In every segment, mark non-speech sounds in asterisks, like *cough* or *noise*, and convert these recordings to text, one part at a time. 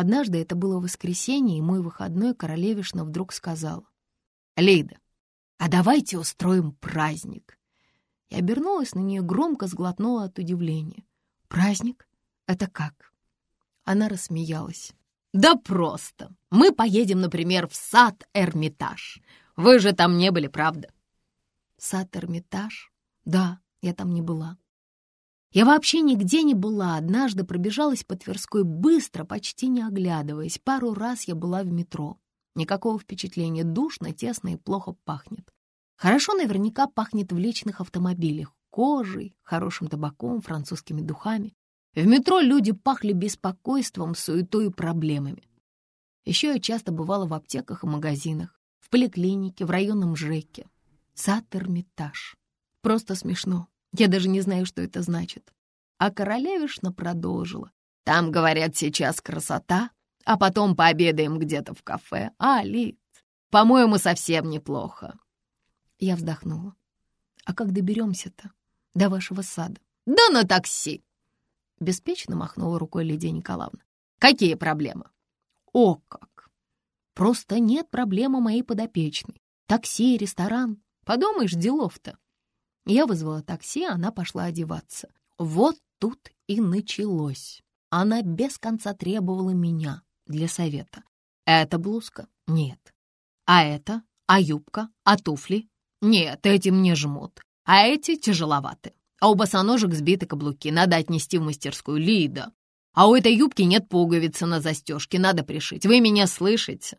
Однажды это было воскресенье, и мой выходной королевишна вдруг сказала. «Лида, а давайте устроим праздник!» Я обернулась на нее, громко сглотнула от удивления. «Праздник? Это как?» Она рассмеялась. «Да просто. Мы поедем, например, в сад Эрмитаж. Вы же там не были, правда?» «Сад Эрмитаж? Да, я там не была. Я вообще нигде не была. Однажды пробежалась по Тверской быстро, почти не оглядываясь. Пару раз я была в метро. Никакого впечатления. Душно, тесно и плохо пахнет. Хорошо наверняка пахнет в личных автомобилях. Кожей, хорошим табаком, французскими духами. В метро люди пахли беспокойством, суетой и проблемами. Еще я часто бывала в аптеках и магазинах, в поликлинике, в районном ЖЭКе. Сад Эрмитаж. Просто смешно. Я даже не знаю, что это значит. А королевишна продолжила. Там, говорят, сейчас красота, а потом пообедаем где-то в кафе. А, Лид, по-моему, совсем неплохо. Я вздохнула. А как доберемся-то до вашего сада? Да на такси. Беспечно махнула рукой Лидия Николаевна. Какие проблемы? О, как! Просто нет проблемы моей подопечной. Такси, ресторан. Подумаешь, делов-то. Я вызвала такси, она пошла одеваться. Вот тут и началось. Она без конца требовала меня для совета. Это блузка? Нет. А это? А юбка? А туфли? Нет, эти мне жмут. А эти тяжеловаты. А у босоножек сбиты каблуки, надо отнести в мастерскую. Лида, а у этой юбки нет пуговицы на застежке, надо пришить. Вы меня слышите?»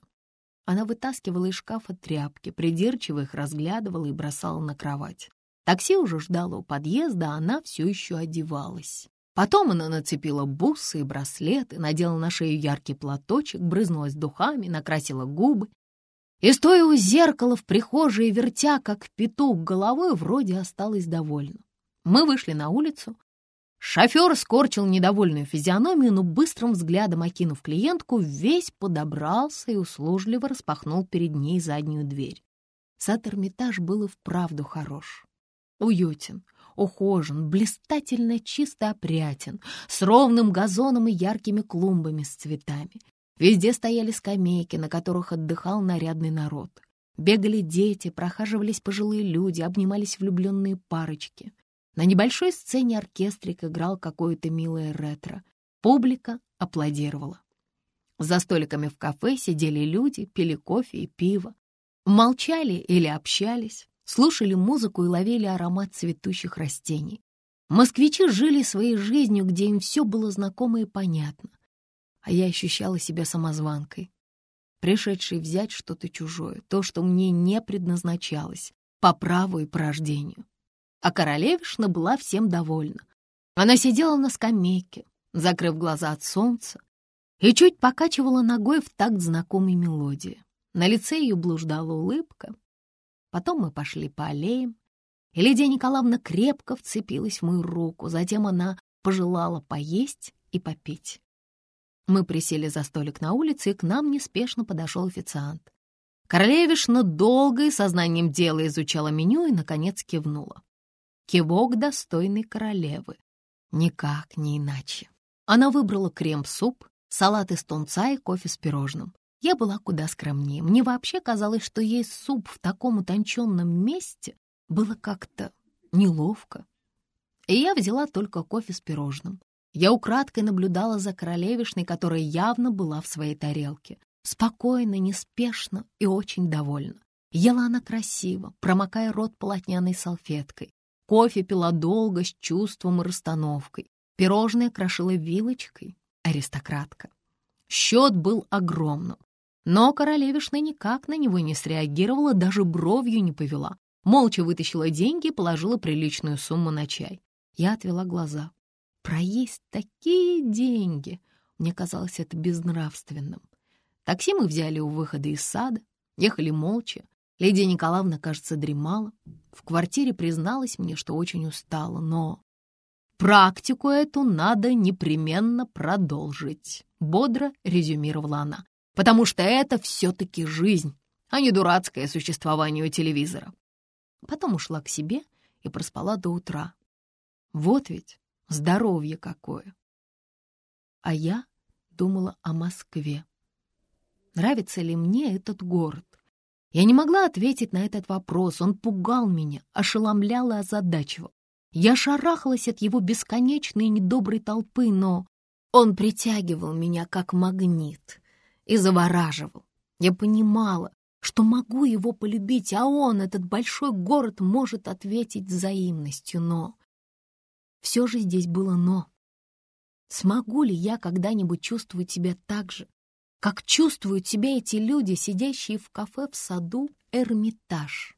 Она вытаскивала из шкафа тряпки, придирчиво их разглядывала и бросала на кровать. Такси уже ждало у подъезда, а она все еще одевалась. Потом она нацепила бусы и браслеты, надела на шею яркий платочек, брызнулась духами, накрасила губы. И, стоя у зеркала в прихожей, вертя, как петух головой, вроде осталась довольна. Мы вышли на улицу. Шофер скорчил недовольную физиономию, но быстрым взглядом окинув клиентку, весь подобрался и услужливо распахнул перед ней заднюю дверь. Сад Эрмитаж был и вправду хорош уютен, ухожен, блистательно чисто опрятен, с ровным газоном и яркими клумбами с цветами. Везде стояли скамейки, на которых отдыхал нарядный народ. Бегали дети, прохаживались пожилые люди, обнимались влюбленные парочки. На небольшой сцене оркестрик играл какое-то милое ретро. Публика аплодировала. За столиками в кафе сидели люди, пили кофе и пиво. Молчали или общались слушали музыку и ловили аромат цветущих растений. Москвичи жили своей жизнью, где им все было знакомо и понятно. А я ощущала себя самозванкой, пришедшей взять что-то чужое, то, что мне не предназначалось, по праву и по рождению. А королевишна была всем довольна. Она сидела на скамейке, закрыв глаза от солнца, и чуть покачивала ногой в такт знакомой мелодии. На лице ее блуждала улыбка, Потом мы пошли по аллеям, и Лидия Николаевна крепко вцепилась в мою руку. Затем она пожелала поесть и попить. Мы присели за столик на улице, и к нам неспешно подошел официант. Королевишна долго и сознанием дела изучала меню и, наконец, кивнула. Кивок достойной королевы. Никак не иначе. Она выбрала крем-суп, салат из тунца и кофе с пирожным. Я была куда скромнее. Мне вообще казалось, что есть суп в таком утонченном месте было как-то неловко. И я взяла только кофе с пирожным. Я украдкой наблюдала за королевишной, которая явно была в своей тарелке. Спокойно, неспешно и очень довольна. Ела она красиво, промокая рот полотняной салфеткой. Кофе пила долго, с чувством и расстановкой. Пирожное крошила вилочкой. Аристократка. Счет был огромным. Но королевишна никак на него не среагировала, даже бровью не повела. Молча вытащила деньги и положила приличную сумму на чай. Я отвела глаза. Проесть такие деньги! Мне казалось это безнравственным. Такси мы взяли у выхода из сада, ехали молча. Лидия Николаевна, кажется, дремала. В квартире призналась мне, что очень устала, но... «Практику эту надо непременно продолжить», — бодро резюмировала она потому что это все-таки жизнь, а не дурацкое существование у телевизора. Потом ушла к себе и проспала до утра. Вот ведь здоровье какое. А я думала о Москве. Нравится ли мне этот город? Я не могла ответить на этот вопрос. Он пугал меня, ошеломлял и озадачивал. Я шарахалась от его бесконечной недоброй толпы, но он притягивал меня как магнит и завораживал. Я понимала, что могу его полюбить, а он, этот большой город, может ответить взаимностью, но... Все же здесь было «но». Смогу ли я когда-нибудь чувствовать себя так же, как чувствуют себя эти люди, сидящие в кафе в саду Эрмитаж?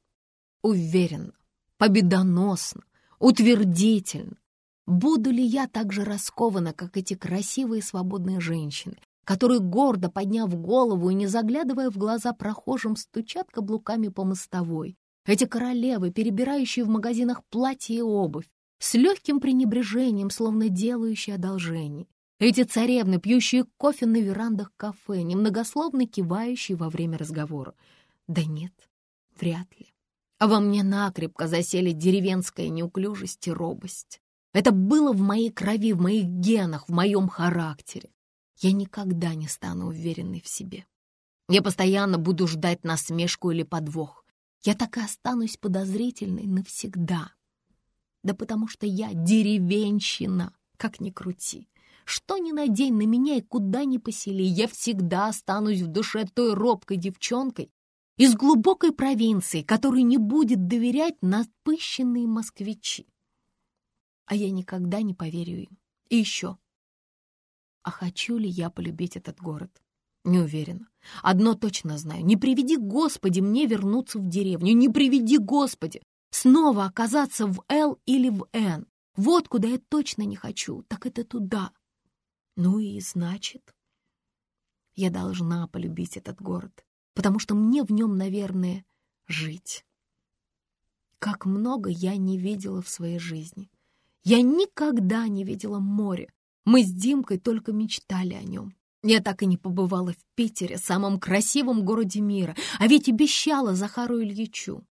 Уверенно, победоносно, утвердительно. Буду ли я так же раскована, как эти красивые свободные женщины, которые, гордо подняв голову и не заглядывая в глаза прохожим, стучат каблуками по мостовой. Эти королевы, перебирающие в магазинах платья и обувь, с легким пренебрежением, словно делающие одолжение. Эти царевны, пьющие кофе на верандах кафе, немногословно кивающие во время разговора. Да нет, вряд ли. А во мне накрепко засели деревенская неуклюжесть и робость. Это было в моей крови, в моих генах, в моем характере я никогда не стану уверенной в себе. Я постоянно буду ждать насмешку или подвох. Я так и останусь подозрительной навсегда. Да потому что я деревенщина, как ни крути. Что ни надень на меня и куда ни посели, я всегда останусь в душе той робкой девчонкой из глубокой провинции, которой не будет доверять напыщенные москвичи. А я никогда не поверю им. И еще, а хочу ли я полюбить этот город? Не уверена. Одно точно знаю. Не приведи, Господи, мне вернуться в деревню. Не приведи, Господи, снова оказаться в Л или в Н. Вот куда я точно не хочу. Так это туда. Ну и значит, я должна полюбить этот город, потому что мне в нем, наверное, жить. Как много я не видела в своей жизни. Я никогда не видела море, мы с Димкой только мечтали о нем. Я так и не побывала в Питере, самом красивом городе мира, а ведь обещала Захару Ильичу.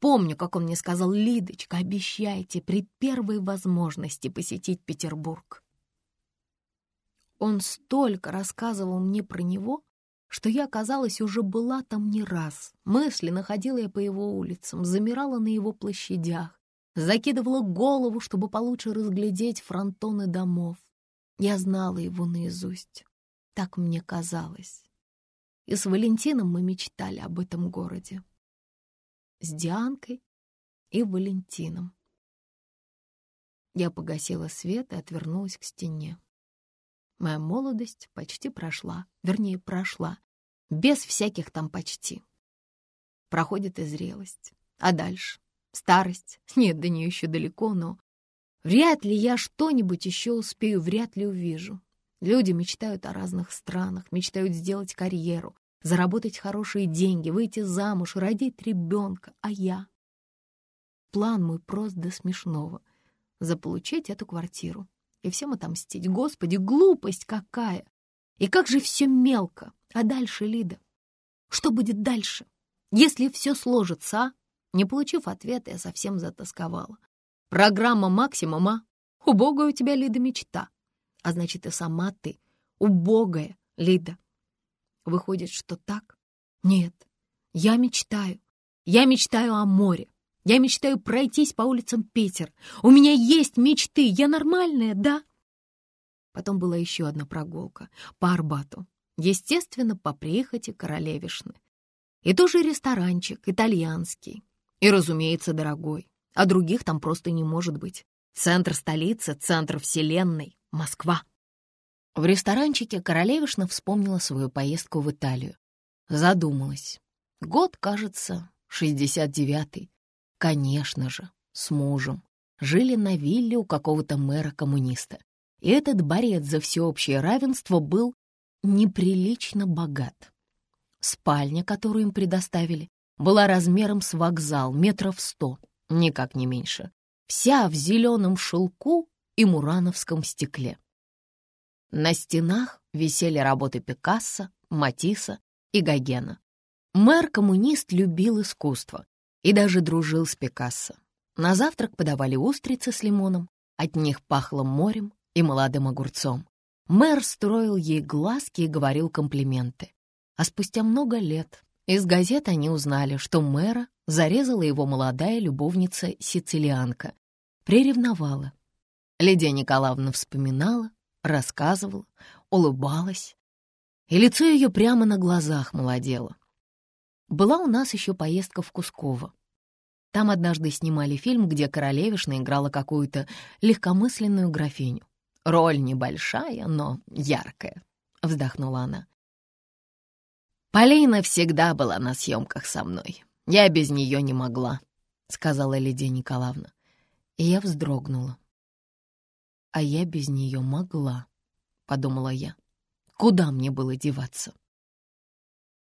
Помню, как он мне сказал, «Лидочка, обещайте при первой возможности посетить Петербург». Он столько рассказывал мне про него, что я, казалось, уже была там не раз. Мысленно ходила я по его улицам, замирала на его площадях, закидывала голову, чтобы получше разглядеть фронтоны домов. Я знала его наизусть. Так мне казалось. И с Валентином мы мечтали об этом городе. С Дианкой и Валентином. Я погасила свет и отвернулась к стене. Моя молодость почти прошла, вернее, прошла, без всяких там почти. Проходит и зрелость. А дальше? Старость? Нет, до нее еще далеко, но Вряд ли я что-нибудь еще успею, вряд ли увижу. Люди мечтают о разных странах, мечтают сделать карьеру, заработать хорошие деньги, выйти замуж, родить ребенка. А я? План мой прост до смешного. Заполучить эту квартиру и всем отомстить. Господи, глупость какая! И как же все мелко! А дальше, Лида? Что будет дальше? Если все сложится, а? Не получив ответа, я совсем затасковала. Программа максимума. Убогая у тебя, Лида, мечта. А значит, и сама ты убогая, Лида. Выходит, что так? Нет, я мечтаю. Я мечтаю о море. Я мечтаю пройтись по улицам Питер. У меня есть мечты. Я нормальная, да? Потом была еще одна прогулка по Арбату. Естественно, по прихоти королевишны. И тоже ресторанчик, итальянский. И, разумеется, дорогой а других там просто не может быть. Центр столицы, центр вселенной, Москва. В ресторанчике Королевишна вспомнила свою поездку в Италию. Задумалась. Год, кажется, 69-й. Конечно же, с мужем. Жили на вилле у какого-то мэра-коммуниста. И этот борец за всеобщее равенство был неприлично богат. Спальня, которую им предоставили, была размером с вокзал, метров сто никак не меньше, вся в зеленом шелку и мурановском стекле. На стенах висели работы Пикассо, Матисса и Гогена. Мэр-коммунист любил искусство и даже дружил с Пикассо. На завтрак подавали устрицы с лимоном, от них пахло морем и молодым огурцом. Мэр строил ей глазки и говорил комплименты. А спустя много лет из газет они узнали, что мэра зарезала его молодая любовница-сицилианка. Приревновала. Лидия Николаевна вспоминала, рассказывала, улыбалась, и лицо ее прямо на глазах молодело. Была у нас еще поездка в Кусково. Там однажды снимали фильм, где королевишна играла какую-то легкомысленную графиню. Роль небольшая, но яркая, — вздохнула она. Полина всегда была на съемках со мной. Я без нее не могла, — сказала Лидия Николаевна. И я вздрогнула. А я без нее могла, — подумала я. Куда мне было деваться?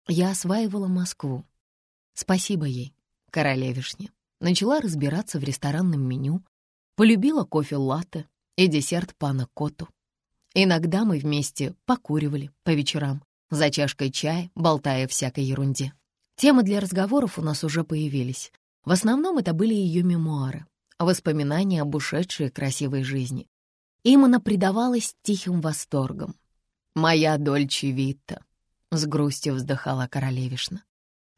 Я осваивала Москву. Спасибо ей, королевишне. Начала разбираться в ресторанном меню, полюбила кофе-латте и десерт пана Коту. Иногда мы вместе покуривали по вечерам, за чашкой чая, болтая всякой ерунде. Темы для разговоров у нас уже появились. В основном это были ее мемуары, воспоминания об ушедшей красивой жизни. Им она предавалась тихим восторгом. «Моя Дольче Витта», — с грустью вздыхала королевишна.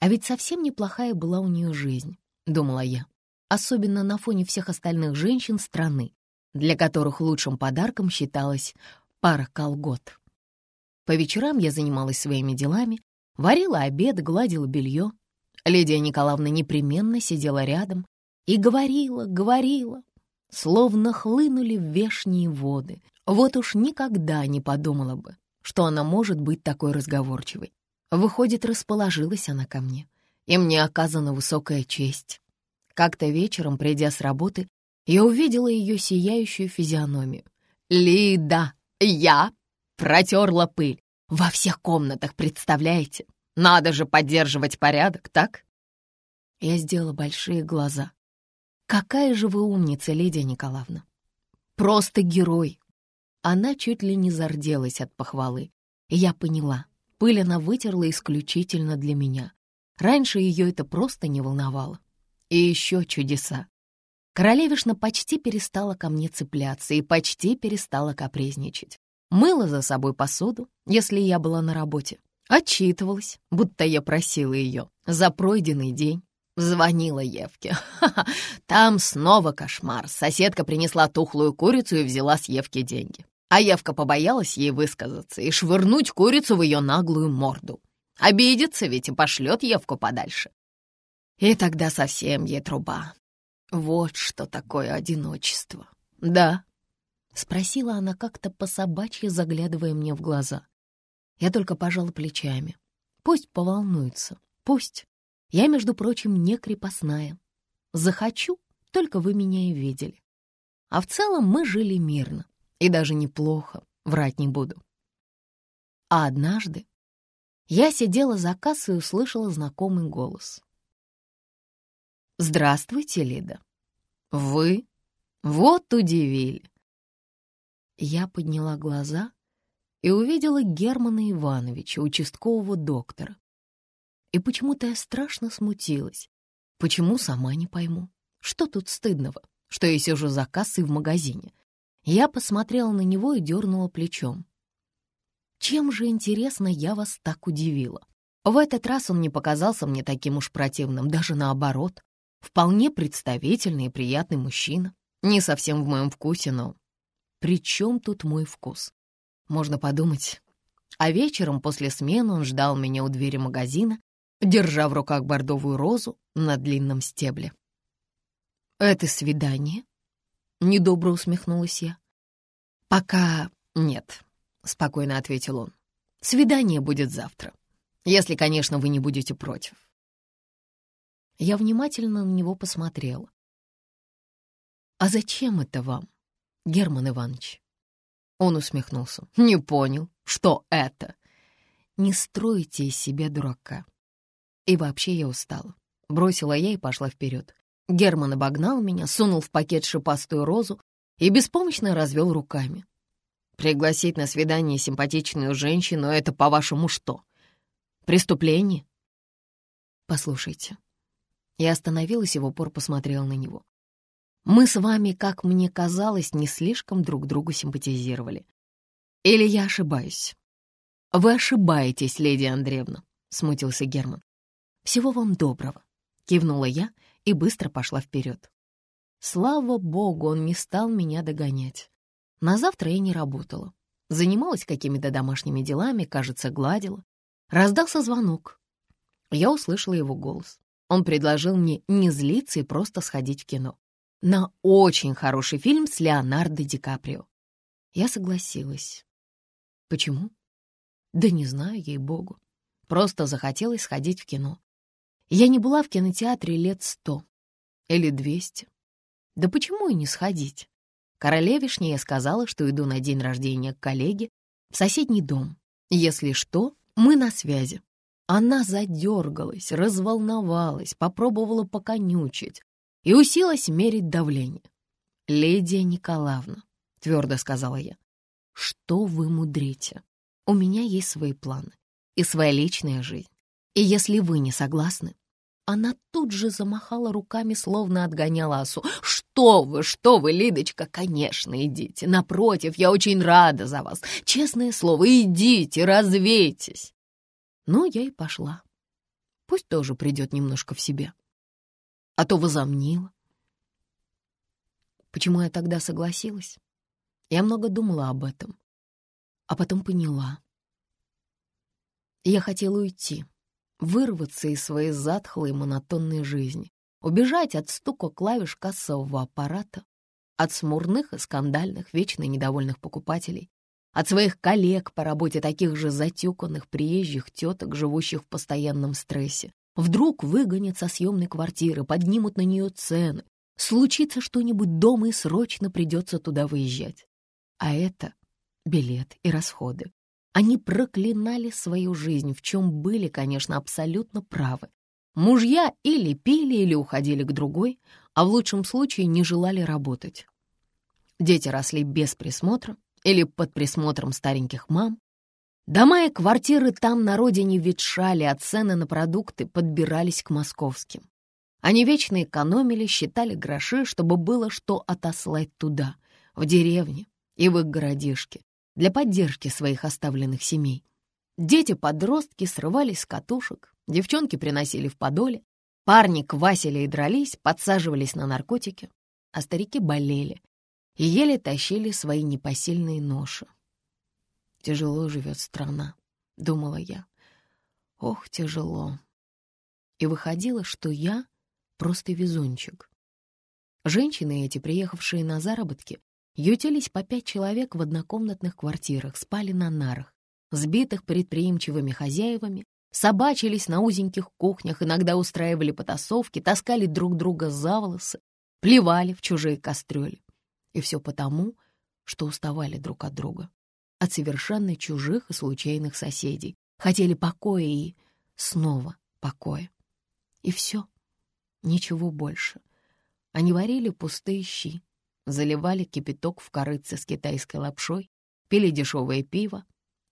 «А ведь совсем неплохая была у нее жизнь», — думала я, особенно на фоне всех остальных женщин страны, для которых лучшим подарком считалась пара колгот. По вечерам я занималась своими делами, варила обед, гладила белье. Лидия Николаевна непременно сидела рядом и говорила, говорила, словно хлынули в вешние воды. Вот уж никогда не подумала бы, что она может быть такой разговорчивой. Выходит, расположилась она ко мне, и мне оказана высокая честь. Как-то вечером, придя с работы, я увидела ее сияющую физиономию. «Лида, я протерла пыль. Во всех комнатах, представляете? Надо же поддерживать порядок, так? Я сделала большие глаза. Какая же вы умница, Лидия Николаевна. Просто герой. Она чуть ли не зарделась от похвалы. Я поняла, пыль она вытерла исключительно для меня. Раньше ее это просто не волновало. И еще чудеса. Королевишна почти перестала ко мне цепляться и почти перестала капризничать мыла за собой посуду, если я была на работе, отчитывалась, будто я просила ее за пройденный день. Звонила Евке. Там снова кошмар. Соседка принесла тухлую курицу и взяла с Евки деньги. А Евка побоялась ей высказаться и швырнуть курицу в ее наглую морду. Обидится ведь и пошлет Евку подальше. И тогда совсем ей труба. Вот что такое одиночество. Да, — спросила она как-то по-собачьи, заглядывая мне в глаза. Я только пожала плечами. Пусть поволнуется, пусть. Я, между прочим, не крепостная. Захочу, только вы меня и видели. А в целом мы жили мирно, и даже неплохо, врать не буду. А однажды я сидела за кассой и услышала знакомый голос. «Здравствуйте, Лида. Вы? Вот удивили. Я подняла глаза и увидела Германа Ивановича, участкового доктора. И почему-то я страшно смутилась. Почему, сама не пойму. Что тут стыдного, что я сижу за кассой в магазине? Я посмотрела на него и дернула плечом. Чем же, интересно, я вас так удивила? В этот раз он не показался мне таким уж противным, даже наоборот. Вполне представительный и приятный мужчина. Не совсем в моем вкусе, но при чем тут мой вкус? Можно подумать. А вечером после смены он ждал меня у двери магазина, держа в руках бордовую розу на длинном стебле. «Это свидание?» — недобро усмехнулась я. «Пока нет», — спокойно ответил он. «Свидание будет завтра, если, конечно, вы не будете против». Я внимательно на него посмотрела. «А зачем это вам?» Герман Иванович. Он усмехнулся. «Не понял, что это?» «Не стройте из себя дурака». И вообще я устала. Бросила я и пошла вперед. Герман обогнал меня, сунул в пакет шипастую розу и беспомощно развел руками. «Пригласить на свидание симпатичную женщину — это, по-вашему, что? Преступление?» «Послушайте». Я остановилась и в посмотрела на него. Мы с вами, как мне казалось, не слишком друг другу симпатизировали. Или я ошибаюсь?» «Вы ошибаетесь, леди Андреевна», — смутился Герман. «Всего вам доброго», — кивнула я и быстро пошла вперед. Слава богу, он не стал меня догонять. На завтра я не работала. Занималась какими-то домашними делами, кажется, гладила. Раздался звонок. Я услышала его голос. Он предложил мне не злиться и просто сходить в кино. На очень хороший фильм с Леонардо Ди Каприо. Я согласилась. Почему? Да не знаю, ей-богу. Просто захотелось сходить в кино. Я не была в кинотеатре лет сто или двести. Да почему и не сходить? Королевишне я сказала, что иду на день рождения к коллеге в соседний дом. Если что, мы на связи. Она задергалась, разволновалась, попробовала поконючить и уселась мерить давление. «Лидия Николаевна», — твердо сказала я, — «что вы мудрите? У меня есть свои планы и своя личная жизнь. И если вы не согласны, она тут же замахала руками, словно отгоняла осу. «Что вы, что вы, Лидочка, конечно, идите. Напротив, я очень рада за вас. Честное слово, идите, развейтесь». Ну, я и пошла. Пусть тоже придет немножко в себя. А то возомнила. Почему я тогда согласилась? Я много думала об этом. А потом поняла. Я хотела уйти вырваться из своей затхлой монотонной жизни, убежать от стука клавиш кассового аппарата, от смурных и скандальных, вечно недовольных покупателей, от своих коллег по работе таких же затюканных приезжих теток, живущих в постоянном стрессе. Вдруг выгонят со съемной квартиры, поднимут на нее цены, случится что-нибудь дома и срочно придется туда выезжать. А это билет и расходы, они проклинали свою жизнь, в чем были, конечно, абсолютно правы. Мужья или пили, или уходили к другой, а в лучшем случае не желали работать. Дети росли без присмотра или под присмотром стареньких мам. Дома и квартиры там на родине ветшали, а цены на продукты подбирались к московским. Они вечно экономили, считали гроши, чтобы было что отослать туда, в деревне и в их городишке, для поддержки своих оставленных семей. Дети-подростки срывались с катушек, девчонки приносили в подоле, парни квасили и дрались, подсаживались на наркотики, а старики болели и еле тащили свои непосильные ноши. «Тяжело живет страна», — думала я. «Ох, тяжело». И выходило, что я просто везунчик. Женщины эти, приехавшие на заработки, ютились по пять человек в однокомнатных квартирах, спали на нарах, сбитых предприимчивыми хозяевами, собачились на узеньких кухнях, иногда устраивали потасовки, таскали друг друга за волосы, плевали в чужие кастрюли. И все потому, что уставали друг от друга, от совершенно чужих и случайных соседей, хотели покоя и снова покоя. И все, ничего больше. Они варили пустые щи, заливали кипяток в корыце с китайской лапшой, пили дешевое пиво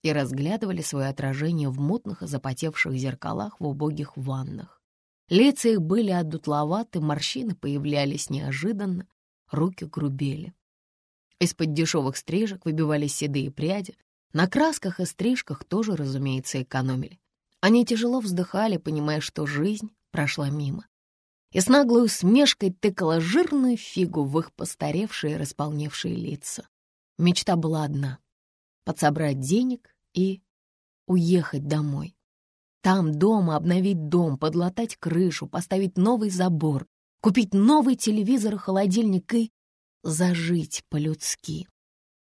и разглядывали свое отражение в мутных и запотевших зеркалах в убогих ваннах. Лица их были одутловаты, морщины появлялись неожиданно, руки грубели. Из-под дешевых стрижек выбивались седые пряди, на красках и стрижках тоже, разумеется, экономили. Они тяжело вздыхали, понимая, что жизнь прошла мимо и с наглой усмешкой тыкала жирную фигу в их постаревшие и располневшие лица. Мечта была одна — подсобрать денег и уехать домой. Там дома обновить дом, подлатать крышу, поставить новый забор, купить новый телевизор и холодильник и зажить по-людски.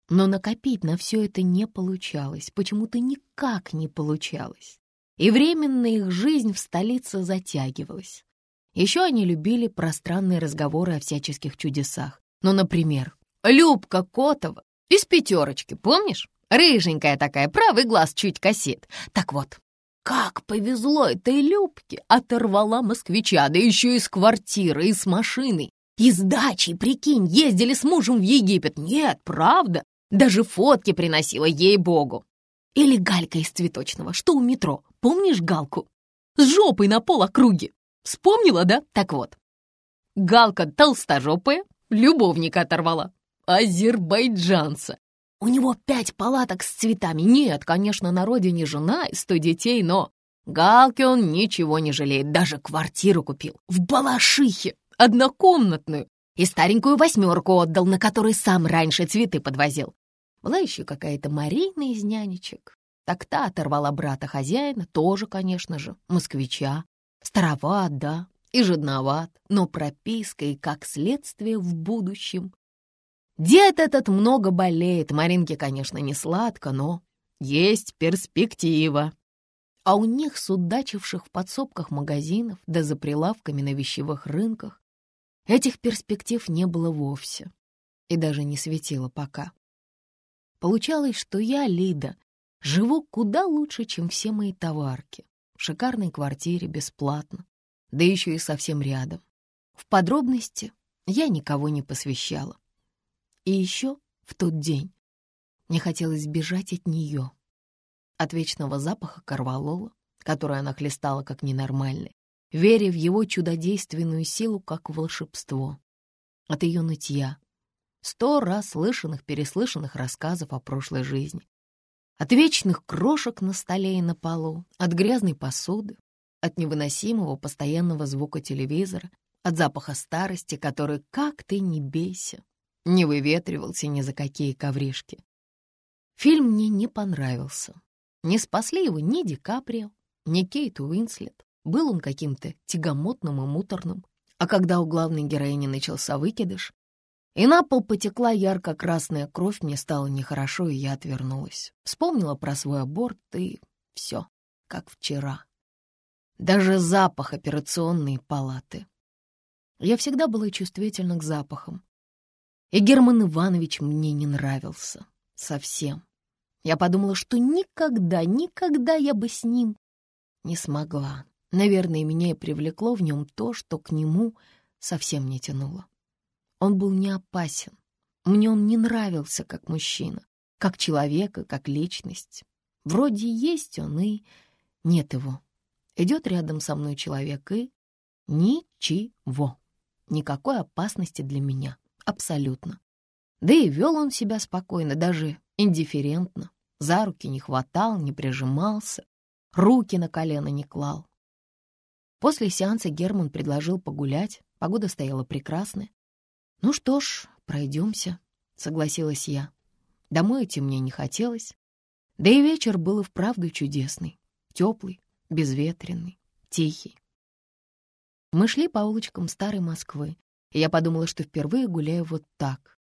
Но накопить на все это не получалось, почему-то никак не получалось. И временно их жизнь в столице затягивалась. Еще они любили пространные разговоры о всяческих чудесах. Ну, например, Любка Котова из «пятерочки», помнишь? Рыженькая такая, правый глаз чуть косит. Так вот, как повезло этой Любке, оторвала москвича, да еще из квартиры, из машины. Из дачи, прикинь, ездили с мужем в Египет. Нет, правда, даже фотки приносила ей-богу. Или Галька из цветочного, что у метро, помнишь Галку? С жопой на пол округи. Вспомнила, да? Так вот. Галка толстожопая, любовника оторвала. Азербайджанца. У него пять палаток с цветами. Нет, конечно, на родине жена и сто детей, но... Галки он ничего не жалеет, даже квартиру купил. В Балашихе, однокомнатную. И старенькую восьмерку отдал, на которой сам раньше цветы подвозил. Была еще какая-то Марина из нянечек. Так та оторвала брата хозяина, тоже, конечно же, москвича. Староват, да, и жадноват, но прописка и как следствие в будущем. Дед этот много болеет, Маринке, конечно, не сладко, но есть перспектива. А у них, судачивших в подсобках магазинов да за прилавками на вещевых рынках, этих перспектив не было вовсе и даже не светило пока. Получалось, что я, Лида, живу куда лучше, чем все мои товарки. В шикарной квартире, бесплатно, да еще и совсем рядом. В подробности я никого не посвящала. И еще в тот день мне хотелось бежать от нее, от вечного запаха корвалола, который она хлестала как ненормальный, веря в его чудодейственную силу как волшебство, от ее нытья, сто раз слышанных, переслышанных рассказов о прошлой жизни, от вечных крошек на столе и на полу, от грязной посуды, от невыносимого постоянного звука телевизора, от запаха старости, который, как ты не бейся, не выветривался ни за какие ковришки. Фильм мне не понравился. Не спасли его ни Ди Каприо, ни Кейт Уинслет. Был он каким-то тягомотным и муторным. А когда у главной героини начался выкидыш, и на пол потекла ярко-красная кровь, мне стало нехорошо, и я отвернулась. Вспомнила про свой аборт, и все, как вчера. Даже запах операционной палаты. Я всегда была чувствительна к запахам. И Герман Иванович мне не нравился. Совсем. Я подумала, что никогда, никогда я бы с ним не смогла. Наверное, меня и привлекло в нем то, что к нему совсем не тянуло. Он был не опасен. Мне он не нравился как мужчина, как человека, как личность. Вроде есть он, и нет его. Идет рядом со мной человек, и ничего. Никакой опасности для меня. Абсолютно. Да и вел он себя спокойно, даже индифферентно. За руки не хватал, не прижимался, руки на колено не клал. После сеанса Герман предложил погулять, погода стояла прекрасная. «Ну что ж, пройдемся», — согласилась я. Домой идти мне не хотелось. Да и вечер был и вправду чудесный, теплый, безветренный, тихий. Мы шли по улочкам старой Москвы, и я подумала, что впервые гуляю вот так,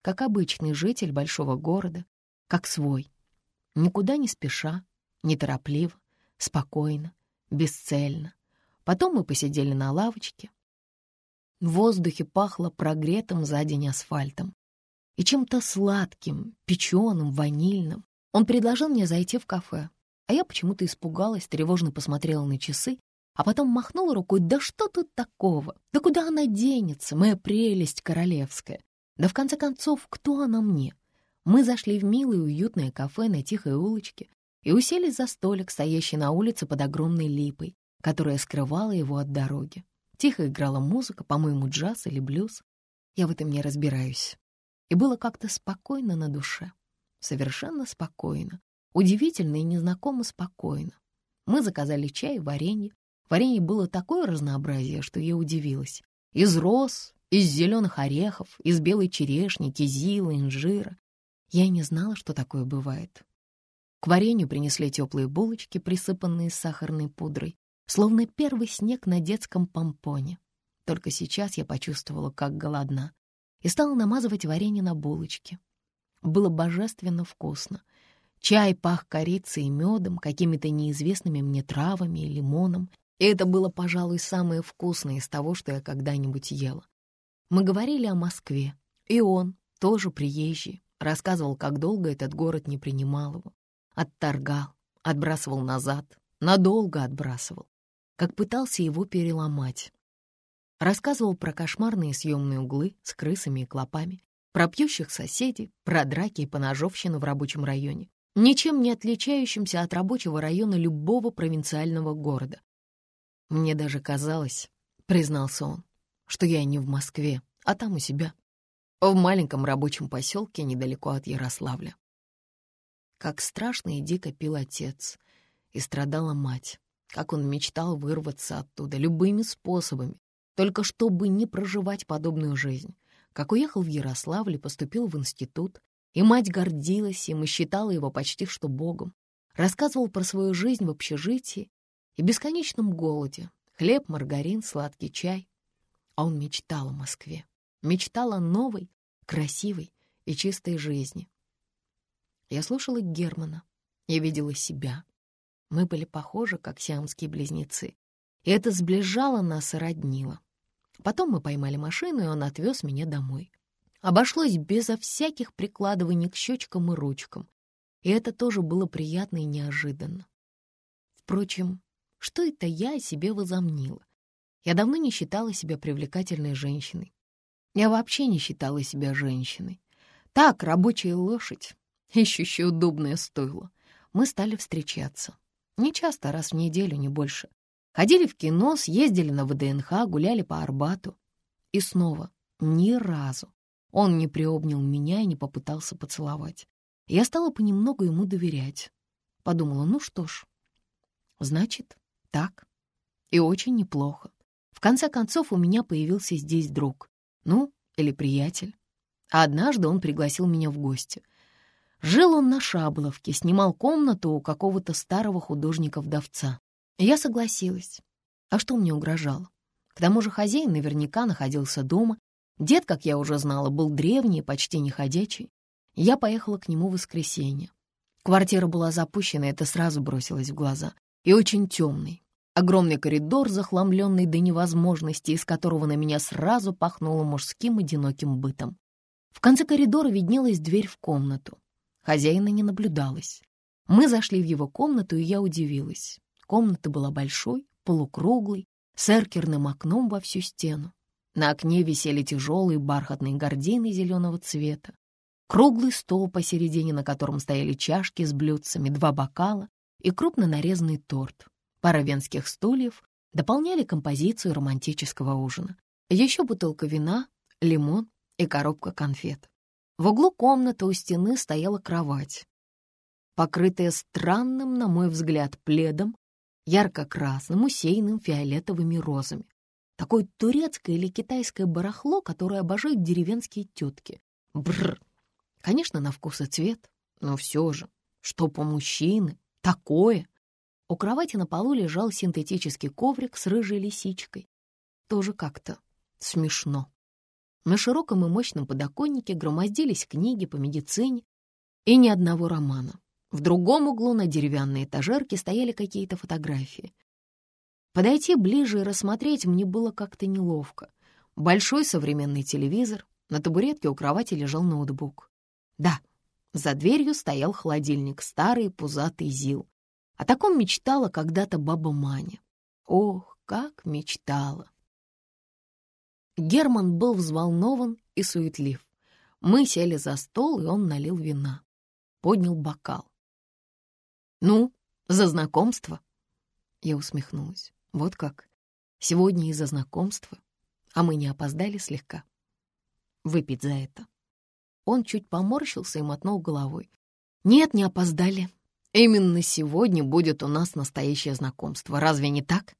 как обычный житель большого города, как свой, никуда не спеша, неторопливо, спокойно, бесцельно. Потом мы посидели на лавочке, в воздухе пахло прогретым за день асфальтом и чем-то сладким, печеным, ванильным. Он предложил мне зайти в кафе, а я почему-то испугалась, тревожно посмотрела на часы, а потом махнула рукой, да что тут такого? Да куда она денется, моя прелесть королевская? Да в конце концов, кто она мне? Мы зашли в милое уютное кафе на тихой улочке и уселись за столик, стоящий на улице под огромной липой, которая скрывала его от дороги. Тихо играла музыка, по-моему, джаз или блюз. Я в этом не разбираюсь. И было как-то спокойно на душе. Совершенно спокойно. Удивительно и незнакомо спокойно. Мы заказали чай и варенье. Варенье было такое разнообразие, что я удивилась. Из роз, из зеленых орехов, из белой черешни, кизила, инжира. Я не знала, что такое бывает. К варенью принесли теплые булочки, присыпанные сахарной пудрой словно первый снег на детском помпоне. Только сейчас я почувствовала, как голодна, и стала намазывать варенье на булочки. Было божественно вкусно. Чай пах корицей и медом, какими-то неизвестными мне травами и лимоном, и это было, пожалуй, самое вкусное из того, что я когда-нибудь ела. Мы говорили о Москве, и он, тоже приезжий, рассказывал, как долго этот город не принимал его. Отторгал, отбрасывал назад, надолго отбрасывал как пытался его переломать. Рассказывал про кошмарные съемные углы с крысами и клопами, про пьющих соседей, про драки и поножовщину в рабочем районе, ничем не отличающимся от рабочего района любого провинциального города. Мне даже казалось, признался он, что я не в Москве, а там у себя, в маленьком рабочем поселке недалеко от Ярославля. как страшно и дико пил отец, и страдала мать, как он мечтал вырваться оттуда любыми способами, только чтобы не проживать подобную жизнь, как уехал в Ярославль и поступил в институт, и мать гордилась им и считала его почти что богом, рассказывал про свою жизнь в общежитии и бесконечном голоде, хлеб, маргарин, сладкий чай. А он мечтал о Москве, мечтал о новой, красивой и чистой жизни. Я слушала Германа, я видела себя. Мы были похожи, как сиамские близнецы, и это сближало нас и роднило. Потом мы поймали машину, и он отвез меня домой. Обошлось безо всяких прикладываний к щечкам и ручкам, и это тоже было приятно и неожиданно. Впрочем, что это я о себе возомнила? Я давно не считала себя привлекательной женщиной. Я вообще не считала себя женщиной. Так, рабочая лошадь, *laughs* ищущая удобное стойло. Мы стали встречаться. Не часто, раз в неделю, не больше. Ходили в кино, съездили на ВДНХ, гуляли по Арбату. И снова ни разу он не приобнял меня и не попытался поцеловать. Я стала понемногу ему доверять. Подумала, ну что ж, значит, так. И очень неплохо. В конце концов, у меня появился здесь друг. Ну, или приятель. А однажды он пригласил меня в гости. Жил он на Шабловке, снимал комнату у какого-то старого художника-вдовца. Я согласилась. А что мне угрожало? К тому же хозяин наверняка находился дома. Дед, как я уже знала, был древний, почти неходячий. Я поехала к нему в воскресенье. Квартира была запущена, это сразу бросилось в глаза. И очень темный. Огромный коридор, захламленный до невозможности, из которого на меня сразу пахнуло мужским одиноким бытом. В конце коридора виднелась дверь в комнату. Хозяина не наблюдалось. Мы зашли в его комнату, и я удивилась. Комната была большой, полукруглой, с эркерным окном во всю стену. На окне висели тяжелые бархатные гардины зеленого цвета. Круглый стол посередине, на котором стояли чашки с блюдцами, два бокала и крупно нарезанный торт. Пара венских стульев дополняли композицию романтического ужина. Еще бутылка вина, лимон и коробка конфет. В углу комнаты у стены стояла кровать, покрытая странным, на мой взгляд, пледом, ярко-красным, усеянным фиолетовыми розами. Такое турецкое или китайское барахло, которое обожают деревенские тетки. Бррр! Конечно, на вкус и цвет, но все же, что по мужчины, такое! У кровати на полу лежал синтетический коврик с рыжей лисичкой. Тоже как-то смешно. На широком и мощном подоконнике громоздились книги по медицине и ни одного романа. В другом углу на деревянной этажерке стояли какие-то фотографии. Подойти ближе и рассмотреть мне было как-то неловко. Большой современный телевизор, на табуретке у кровати лежал ноутбук. Да, за дверью стоял холодильник, старый пузатый ЗИЛ. О таком мечтала когда-то баба Маня. Ох, как мечтала! Герман был взволнован и суетлив. Мы сели за стол, и он налил вина. Поднял бокал. «Ну, за знакомство?» Я усмехнулась. «Вот как? Сегодня из-за знакомства? А мы не опоздали слегка? Выпить за это?» Он чуть поморщился и мотнул головой. «Нет, не опоздали. Именно сегодня будет у нас настоящее знакомство. Разве не так?»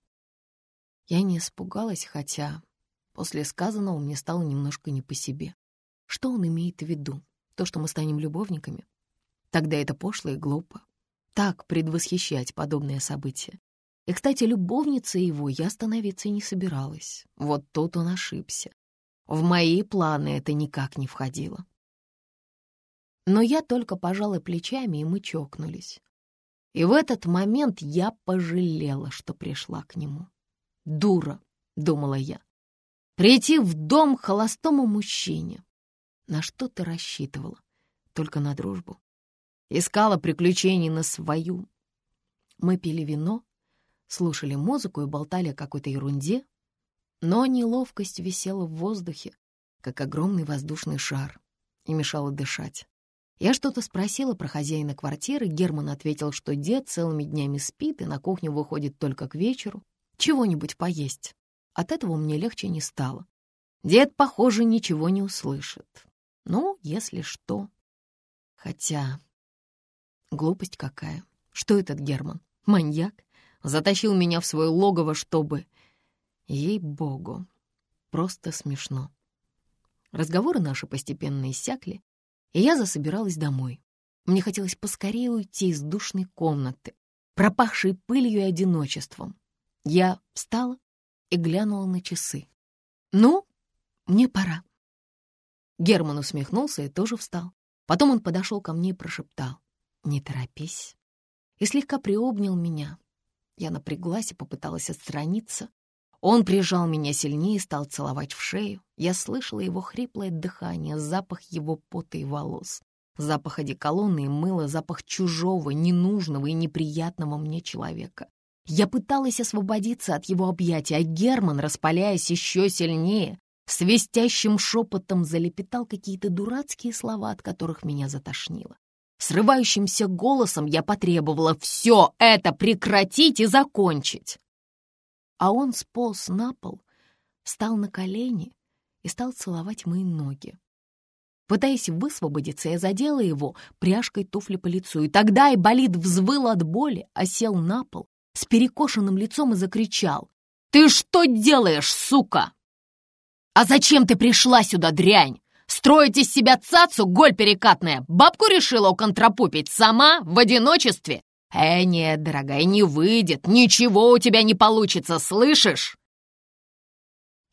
Я не испугалась, хотя после сказанного мне стало немножко не по себе. Что он имеет в виду? То, что мы станем любовниками? Тогда это пошло и глупо. Так предвосхищать подобное событие. И, кстати, любовницей его я становиться не собиралась. Вот тут он ошибся. В мои планы это никак не входило. Но я только пожала плечами, и мы чокнулись. И в этот момент я пожалела, что пришла к нему. «Дура», — думала я, — «прийти в дом холостому мужчине». На что ты рассчитывала? Только на дружбу. Искала приключений на свою. Мы пили вино, слушали музыку и болтали о какой-то ерунде, но неловкость висела в воздухе, как огромный воздушный шар, и мешала дышать. Я что-то спросила про хозяина квартиры, Герман ответил, что дед целыми днями спит и на кухню выходит только к вечеру. Чего-нибудь поесть. От этого мне легче не стало. Дед, похоже, ничего не услышит. Ну, если что. Хотя... Глупость какая. Что этот Герман? Маньяк? Затащил меня в свое логово, чтобы... Ей-богу, просто смешно. Разговоры наши постепенно иссякли, и я засобиралась домой. Мне хотелось поскорее уйти из душной комнаты, пропахшей пылью и одиночеством. Я встала и глянула на часы. «Ну, мне пора». Герман усмехнулся и тоже встал. Потом он подошел ко мне и прошептал. «Не торопись». И слегка приобнял меня. Я напряглась и попыталась отстраниться. Он прижал меня сильнее и стал целовать в шею. Я слышала его хриплое дыхание, запах его пота и волос. Запах одеколона и мыла, запах чужого, ненужного и неприятного мне человека. Я пыталась освободиться от его объятий, а Герман, распаляясь еще сильнее, свистящим шепотом залепетал какие-то дурацкие слова, от которых меня затошнило. Срывающимся голосом я потребовала все это прекратить и закончить. А он сполз на пол, встал на колени и стал целовать мои ноги. Пытаясь высвободиться, я задела его пряжкой туфли по лицу, и тогда Айболит взвыл от боли, осел на пол с перекошенным лицом и закричал. «Ты что делаешь, сука?» «А зачем ты пришла сюда, дрянь? Строить из себя цацу, голь перекатная, бабку решила уконтропупить сама, в одиночестве? Э, нет, дорогая, не выйдет, ничего у тебя не получится, слышишь?»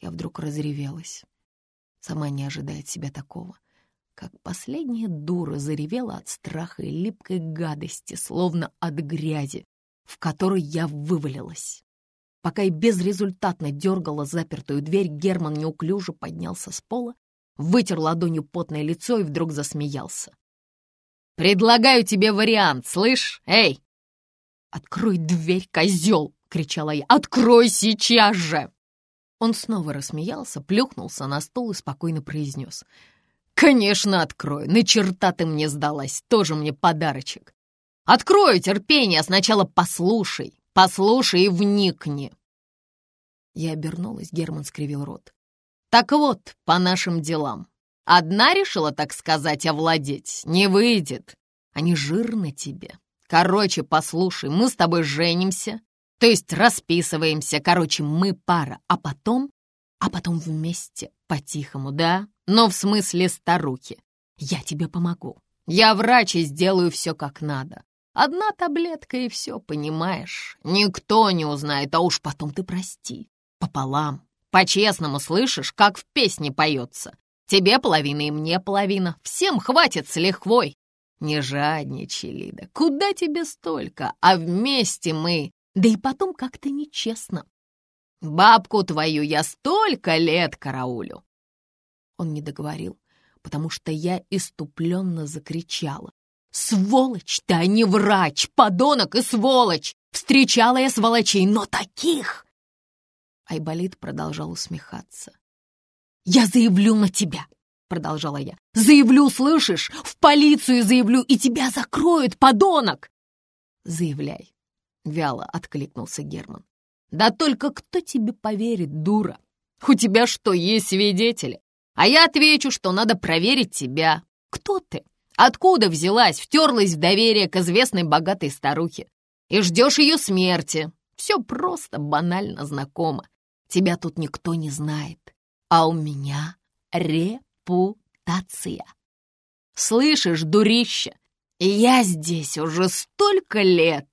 Я вдруг разревелась, сама не ожидая от себя такого как последняя дура заревела от страха и липкой гадости, словно от грязи, в которой я вывалилась. Пока я безрезультатно дергала запертую дверь, Герман неуклюже поднялся с пола, вытер ладонью потное лицо и вдруг засмеялся. «Предлагаю тебе вариант, слышь? Эй!» «Открой дверь, козел!» — кричала я. «Открой сейчас же!» Он снова рассмеялся, плюхнулся на стол и спокойно произнес — «Конечно открою. На черта ты мне сдалась. Тоже мне подарочек. Открою терпение, сначала послушай. Послушай и вникни». Я обернулась, Герман скривил рот. «Так вот, по нашим делам. Одна решила, так сказать, овладеть. Не выйдет. Они жирны тебе. Короче, послушай, мы с тобой женимся, то есть расписываемся. Короче, мы пара, а потом... А потом вместе, по-тихому, да? но в смысле старухи. Я тебе помогу. Я врач и сделаю все как надо. Одна таблетка и все, понимаешь? Никто не узнает, а уж потом ты прости. Пополам. По-честному, слышишь, как в песне поется. Тебе половина и мне половина. Всем хватит с лихвой. Не жадничай, Лида. Куда тебе столько? А вместе мы... Да и потом как-то нечестно. Бабку твою я столько лет караулю. Он не договорил, потому что я иступленно закричала. «Сволочь ты, а не врач! Подонок и сволочь! Встречала я сволочей, но таких!» Айболит продолжал усмехаться. «Я заявлю на тебя!» — продолжала я. «Заявлю, слышишь? В полицию заявлю, и тебя закроют, подонок!» «Заявляй!» — вяло откликнулся Герман. «Да только кто тебе поверит, дура? У тебя что, есть свидетели? А я отвечу, что надо проверить тебя. Кто ты? Откуда взялась, втерлась в доверие к известной богатой старухе? И ждешь ее смерти. Все просто банально знакомо. Тебя тут никто не знает. А у меня репутация. Слышишь, дурище, я здесь уже столько лет.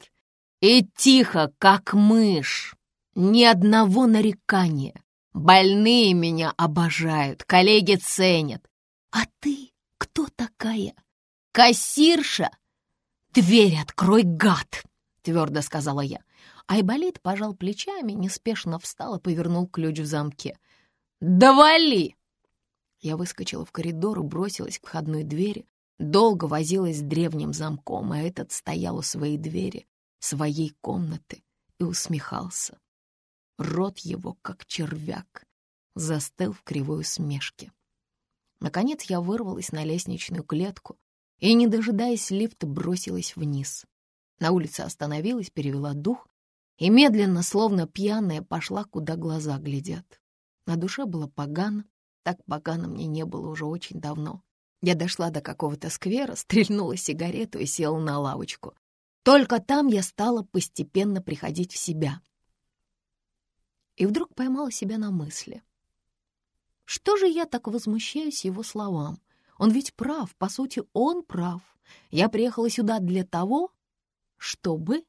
И тихо, как мышь. Ни одного нарекания. Больные меня обожают, коллеги ценят. А ты кто такая? Кассирша? Дверь открой, гад, твердо сказала я. Айболит пожал плечами, неспешно встал и повернул ключ в замке. «Довали!» Я выскочила в коридор и бросилась к входной двери. Долго возилась с древним замком, а этот стоял у своей двери, своей комнаты, и усмехался. Рот его, как червяк, застыл в кривой усмешке. Наконец я вырвалась на лестничную клетку и, не дожидаясь лифта, бросилась вниз. На улице остановилась, перевела дух и медленно, словно пьяная, пошла, куда глаза глядят. На душе было погано, так погано мне не было уже очень давно. Я дошла до какого-то сквера, стрельнула сигарету и села на лавочку. Только там я стала постепенно приходить в себя. И вдруг поймала себя на мысли. Что же я так возмущаюсь его словам? Он ведь прав, по сути, он прав. Я приехала сюда для того, чтобы...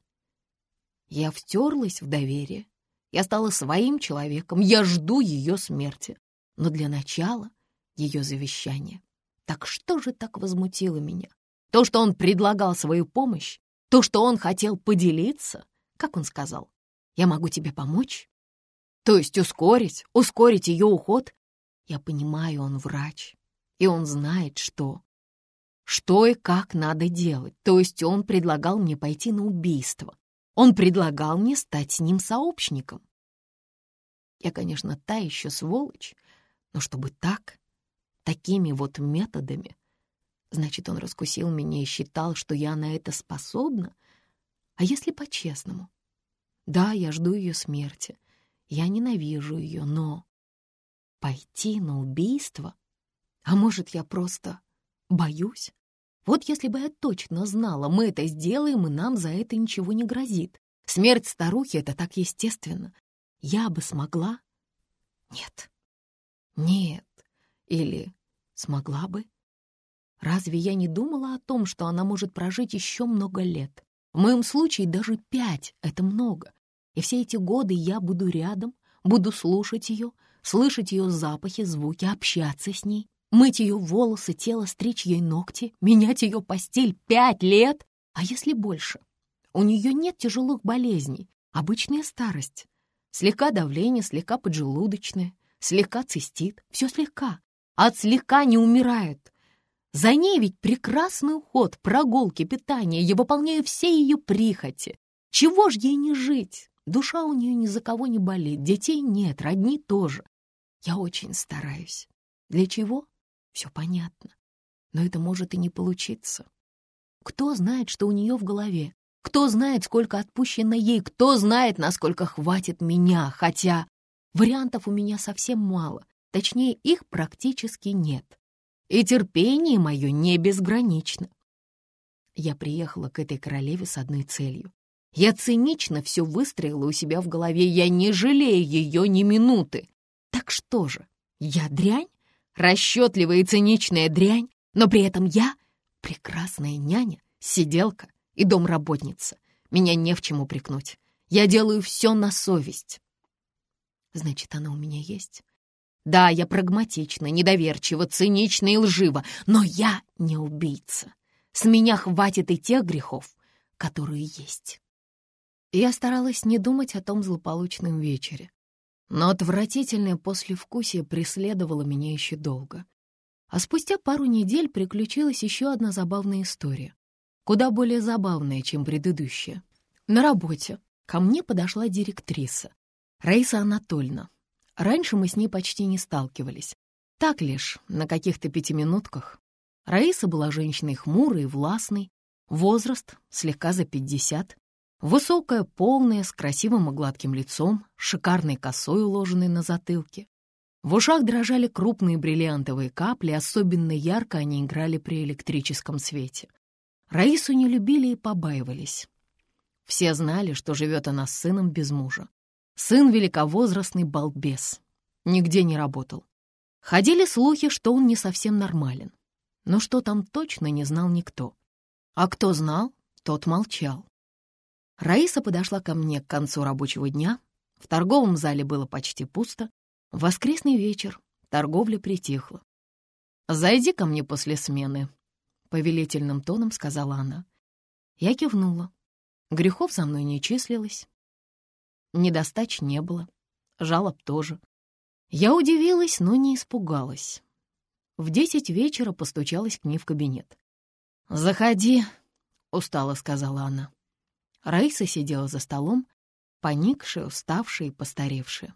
Я втерлась в доверие. Я стала своим человеком. Я жду ее смерти. Но для начала ее завещание. Так что же так возмутило меня? То, что он предлагал свою помощь? То, что он хотел поделиться? Как он сказал? Я могу тебе помочь? То есть ускорить, ускорить ее уход? Я понимаю, он врач и он знает, что... Что и как надо делать. То есть он предлагал мне пойти на убийство. Он предлагал мне стать с ним сообщником. Я, конечно, та еще сволочь, но чтобы так, такими вот методами, значит, он раскусил меня и считал, что я на это способна. А если по-честному? Да, я жду ее смерти, я ненавижу ее, но пойти на убийство а может, я просто боюсь? Вот если бы я точно знала, мы это сделаем, и нам за это ничего не грозит. Смерть старухи — это так естественно. Я бы смогла? Нет. Нет. Или смогла бы? Разве я не думала о том, что она может прожить еще много лет? В моем случае даже пять — это много. И все эти годы я буду рядом, буду слушать ее, слышать ее запахи, звуки, общаться с ней. Мыть ее волосы, тело, стричь ей ногти, менять ее постель пять лет? А если больше? У нее нет тяжелых болезней, обычная старость. Слегка давление, слегка поджелудочное, слегка цистит, все слегка. От слегка не умирает. За ней ведь прекрасный уход, прогулки, питание. Я выполняю все ее прихоти. Чего ж ей не жить? Душа у нее ни за кого не болит, детей нет, родни тоже. Я очень стараюсь. Для чего? Все понятно. Но это может и не получиться. Кто знает, что у нее в голове? Кто знает, сколько отпущено ей? Кто знает, насколько хватит меня? Хотя вариантов у меня совсем мало. Точнее, их практически нет. И терпение мое не безгранично. Я приехала к этой королеве с одной целью. Я цинично все выстроила у себя в голове. Я не жалею ее ни минуты. Так что же, я дрянь? Расчетливая и циничная дрянь, но при этом я прекрасная няня, сиделка и домработница. Меня не в чем упрекнуть. Я делаю все на совесть. Значит, она у меня есть. Да, я прагматична, недоверчива, цинична и лжива, но я не убийца. С меня хватит и тех грехов, которые есть. Я старалась не думать о том злополучном вечере, но отвратительное послевкусие преследовало меня еще долго. А спустя пару недель приключилась еще одна забавная история. Куда более забавная, чем предыдущая. На работе ко мне подошла директриса, Раиса Анатольевна. Раньше мы с ней почти не сталкивались. Так лишь, на каких-то пятиминутках. Раиса была женщиной хмурой и властной, возраст слегка за пятьдесят, Высокая, полная, с красивым и гладким лицом, шикарной косой, уложенной на затылке. В ушах дрожали крупные бриллиантовые капли, особенно ярко они играли при электрическом свете. Раису не любили и побаивались. Все знали, что живет она с сыном без мужа. Сын великовозрастный балбес. Нигде не работал. Ходили слухи, что он не совсем нормален. Но что там точно не знал никто. А кто знал, тот молчал. Раиса подошла ко мне к концу рабочего дня. В торговом зале было почти пусто. В воскресный вечер торговля притихла. «Зайди ко мне после смены», — повелительным тоном сказала она. Я кивнула. Грехов за мной не числилось. Недостач не было, жалоб тоже. Я удивилась, но не испугалась. В десять вечера постучалась к ней в кабинет. «Заходи», — устало сказала она. Раиса сидела за столом, поникшая, уставшая и постаревшая.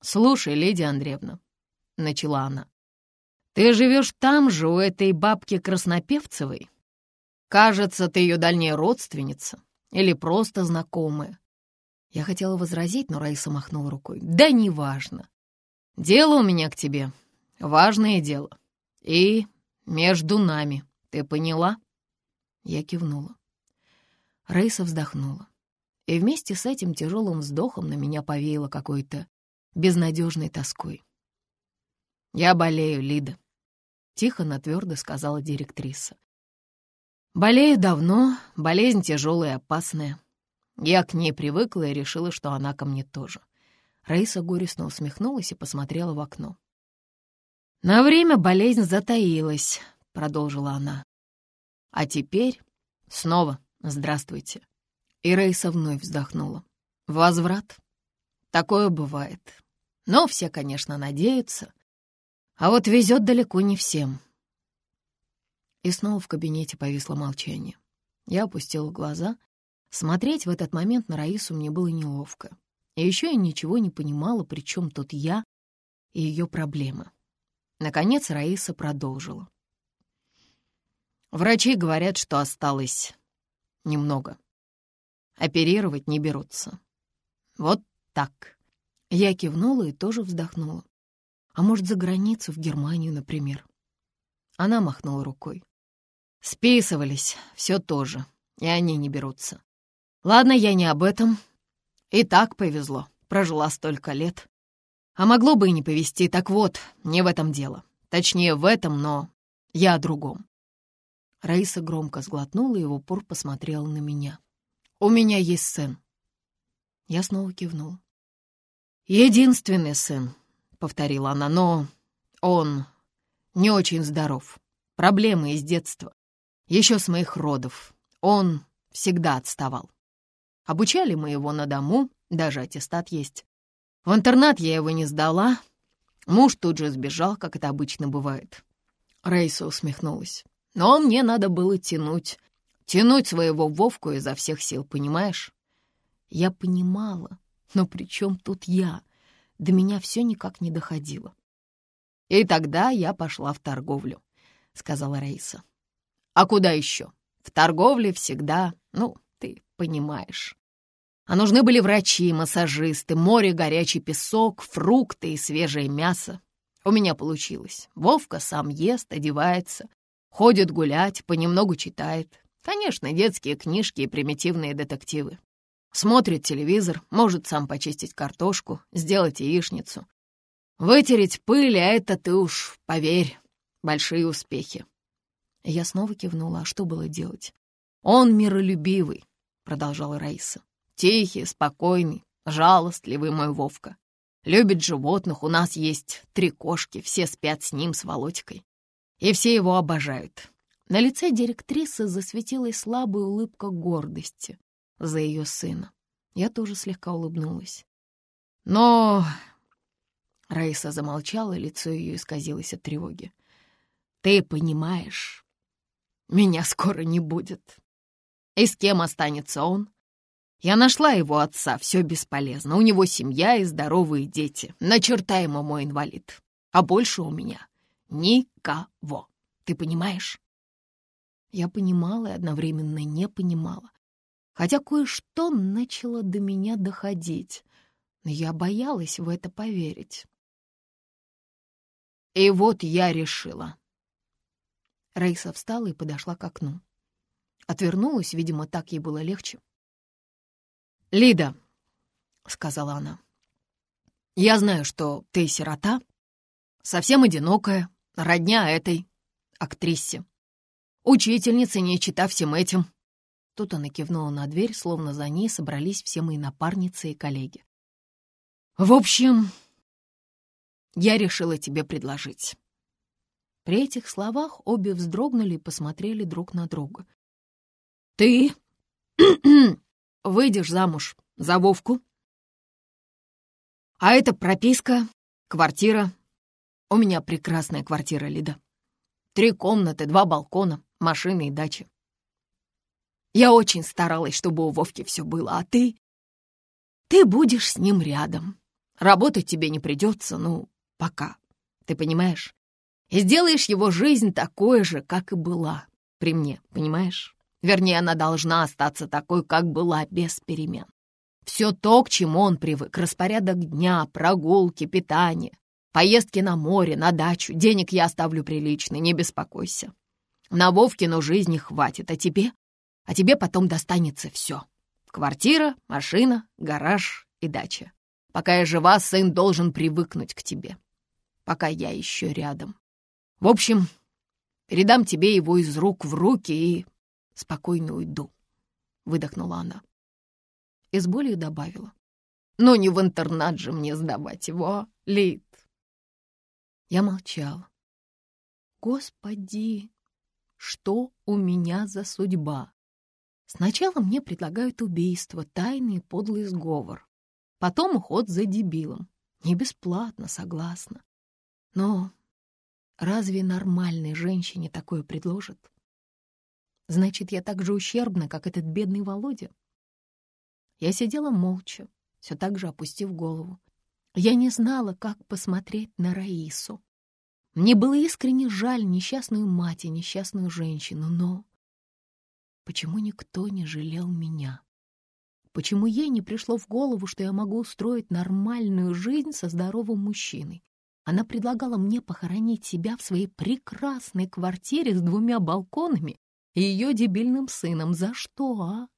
«Слушай, леди Андреевна», — начала она, — «ты живешь там же, у этой бабки Краснопевцевой? Кажется, ты ее дальняя родственница или просто знакомая». Я хотела возразить, но Раиса махнула рукой. «Да неважно. Дело у меня к тебе. Важное дело. И Между нами, ты поняла?» Я кивнула. Рейса вздохнула. И вместе с этим тяжелым вздохом на меня повеяло какой-то безнадежной тоской. «Я болею, Лида», — тихо, но твердо сказала директриса. «Болею давно, болезнь тяжелая и опасная. Я к ней привыкла и решила, что она ко мне тоже». Раиса горестно усмехнулась и посмотрела в окно. «На время болезнь затаилась», — продолжила она. «А теперь снова здравствуйте». И Раиса вновь вздохнула. «Возврат. Такое бывает. Но все, конечно, надеются. А вот везет далеко не всем. И снова в кабинете повисло молчание. Я опустила глаза. Смотреть в этот момент на Раису мне было неловко. И еще я ничего не понимала, при чем тут я и ее проблемы. Наконец Раиса продолжила. Врачи говорят, что осталось немного. Оперировать не берутся. Вот так. Я кивнула и тоже вздохнула. А может, за границу, в Германию, например. Она махнула рукой. Списывались, все тоже, и они не берутся. Ладно, я не об этом. И так повезло, прожила столько лет. А могло бы и не повезти, так вот, не в этом дело. Точнее, в этом, но я о другом. Раиса громко сглотнула и в упор посмотрела на меня. «У меня есть сын». Я снова кивнула. «Единственный сын, повторила она, но он не очень здоров. Проблемы из детства. Еще с моих родов. Он всегда отставал. Обучали мы его на дому, даже аттестат есть. В интернат я его не сдала. Муж тут же сбежал, как это обычно бывает. Рейса усмехнулась. Но мне надо было тянуть. Тянуть своего Вовку изо всех сил, понимаешь? Я понимала, но при чем тут я? До меня все никак не доходило. «И тогда я пошла в торговлю», — сказала Раиса. «А куда еще? В торговле всегда, ну, ты понимаешь. А нужны были врачи, массажисты, море, горячий песок, фрукты и свежее мясо. У меня получилось. Вовка сам ест, одевается, ходит гулять, понемногу читает. Конечно, детские книжки и примитивные детективы. Смотрит телевизор, может сам почистить картошку, сделать яичницу. Вытереть пыль, а это ты уж, поверь, большие успехи. Я снова кивнула, а что было делать? Он миролюбивый, продолжала Раиса. Тихий, спокойный, жалостливый мой Вовка. Любит животных, у нас есть три кошки, все спят с ним, с Володькой. И все его обожают. На лице директрисы засветилась слабая улыбка гордости за ее сына. Я тоже слегка улыбнулась. Но... Раиса замолчала, лицо ее исказилось от тревоги. «Ты понимаешь, меня скоро не будет. И с кем останется он? Я нашла его отца, все бесполезно. У него семья и здоровые дети. На черта ему мой инвалид. А больше у меня никого. Ты понимаешь?» Я понимала и одновременно не понимала хотя кое-что начало до меня доходить, но я боялась в это поверить. И вот я решила. Рейса встала и подошла к окну. Отвернулась, видимо, так ей было легче. «Лида», — сказала она, — «я знаю, что ты сирота, совсем одинокая, родня этой актрисе, учительница, не читав всем этим, Тут она кивнула на дверь, словно за ней собрались все мои напарницы и коллеги. «В общем, я решила тебе предложить». При этих словах обе вздрогнули и посмотрели друг на друга. «Ты *clears throat* выйдешь замуж за Вовку, а это прописка, квартира. У меня прекрасная квартира, Лида. Три комнаты, два балкона, машины и дача. Я очень старалась, чтобы у Вовки все было, а ты... Ты будешь с ним рядом. Работать тебе не придется, ну, пока. Ты понимаешь? И сделаешь его жизнь такой же, как и была при мне, понимаешь? Вернее, она должна остаться такой, как была, без перемен. Все то, к чему он привык, распорядок дня, прогулки, питание. Поездки на море, на дачу, денег я оставлю приличный, не беспокойся. На Вовкину жизни хватит, а тебе? А тебе потом достанется все. Квартира, машина, гараж и дача. Пока я жива, сын должен привыкнуть к тебе. Пока я еще рядом. В общем, передам тебе его из рук в руки и спокойно уйду. Выдохнула она. И с болью добавила. Но не в интернат же мне сдавать его, а, Лид. Я молчала. Господи, что у меня за судьба? Сначала мне предлагают убийство, тайный и подлый сговор. Потом уход за дебилом. Не бесплатно, согласна. Но разве нормальной женщине такое предложат? Значит, я так же ущербна, как этот бедный Володя. Я сидела молча, все так же опустив голову. Я не знала, как посмотреть на Раису. Мне было искренне жаль несчастную мать и несчастную женщину, но Почему никто не жалел меня? Почему ей не пришло в голову, что я могу устроить нормальную жизнь со здоровым мужчиной? Она предлагала мне похоронить себя в своей прекрасной квартире с двумя балконами и ее дебильным сыном. За что, а?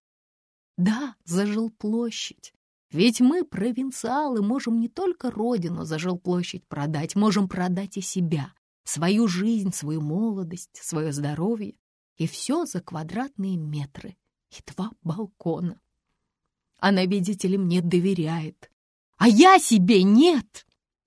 Да, за жилплощадь. Ведь мы, провинциалы, можем не только родину за жилплощадь продать, можем продать и себя, свою жизнь, свою молодость, свое здоровье. И все за квадратные метры и два балкона. Она, видите ли, мне доверяет. А я себе нет.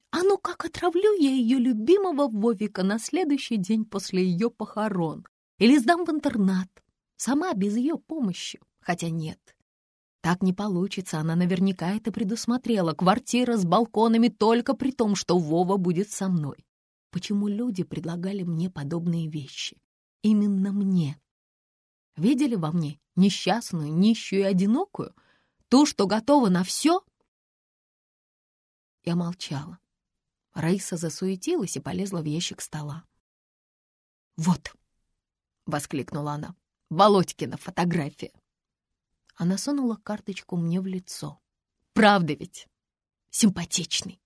А ну как отравлю я ее любимого Вовика на следующий день после ее похорон? Или сдам в интернат? Сама без ее помощи. Хотя нет. Так не получится, она наверняка это предусмотрела. Квартира с балконами только при том, что Вова будет со мной. Почему люди предлагали мне подобные вещи? именно мне. Видели во мне несчастную, нищую и одинокую, ту, что готова на все? Я молчала. Раиса засуетилась и полезла в ящик стола. «Вот!» — воскликнула она. «Володькина фотография!» Она сунула карточку мне в лицо. «Правда ведь? Симпатичный!»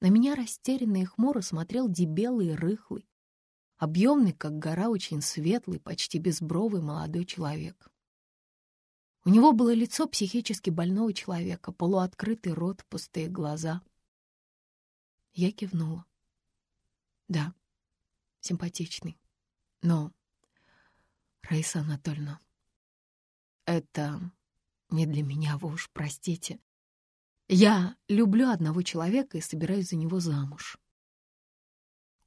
На меня растерянно и хмуро смотрел дебелый и рыхлый, объемный, как гора, очень светлый, почти безбровый молодой человек. У него было лицо психически больного человека, полуоткрытый рот, пустые глаза. Я кивнула. Да, симпатичный. Но, Раиса Анатольевна, это не для меня, вы уж простите. Я люблю одного человека и собираюсь за него замуж.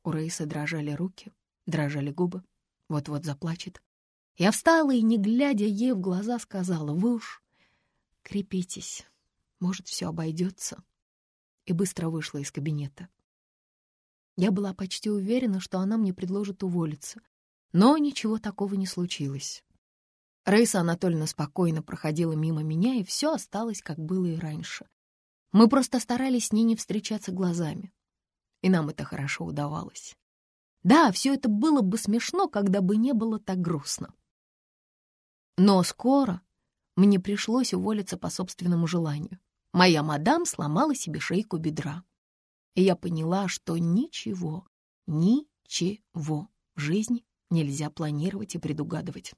У Раисы дрожали руки, Дрожали губы, вот-вот заплачет. Я встала и, не глядя ей в глаза, сказала, «Вы уж крепитесь, может, все обойдется». И быстро вышла из кабинета. Я была почти уверена, что она мне предложит уволиться, но ничего такого не случилось. Рейса Анатольевна спокойно проходила мимо меня, и все осталось, как было и раньше. Мы просто старались с ней не встречаться глазами, и нам это хорошо удавалось. Да, все это было бы смешно, когда бы не было так грустно. Но скоро мне пришлось уволиться по собственному желанию. Моя мадам сломала себе шейку бедра. И я поняла, что ничего, ничего в жизни нельзя планировать и предугадывать.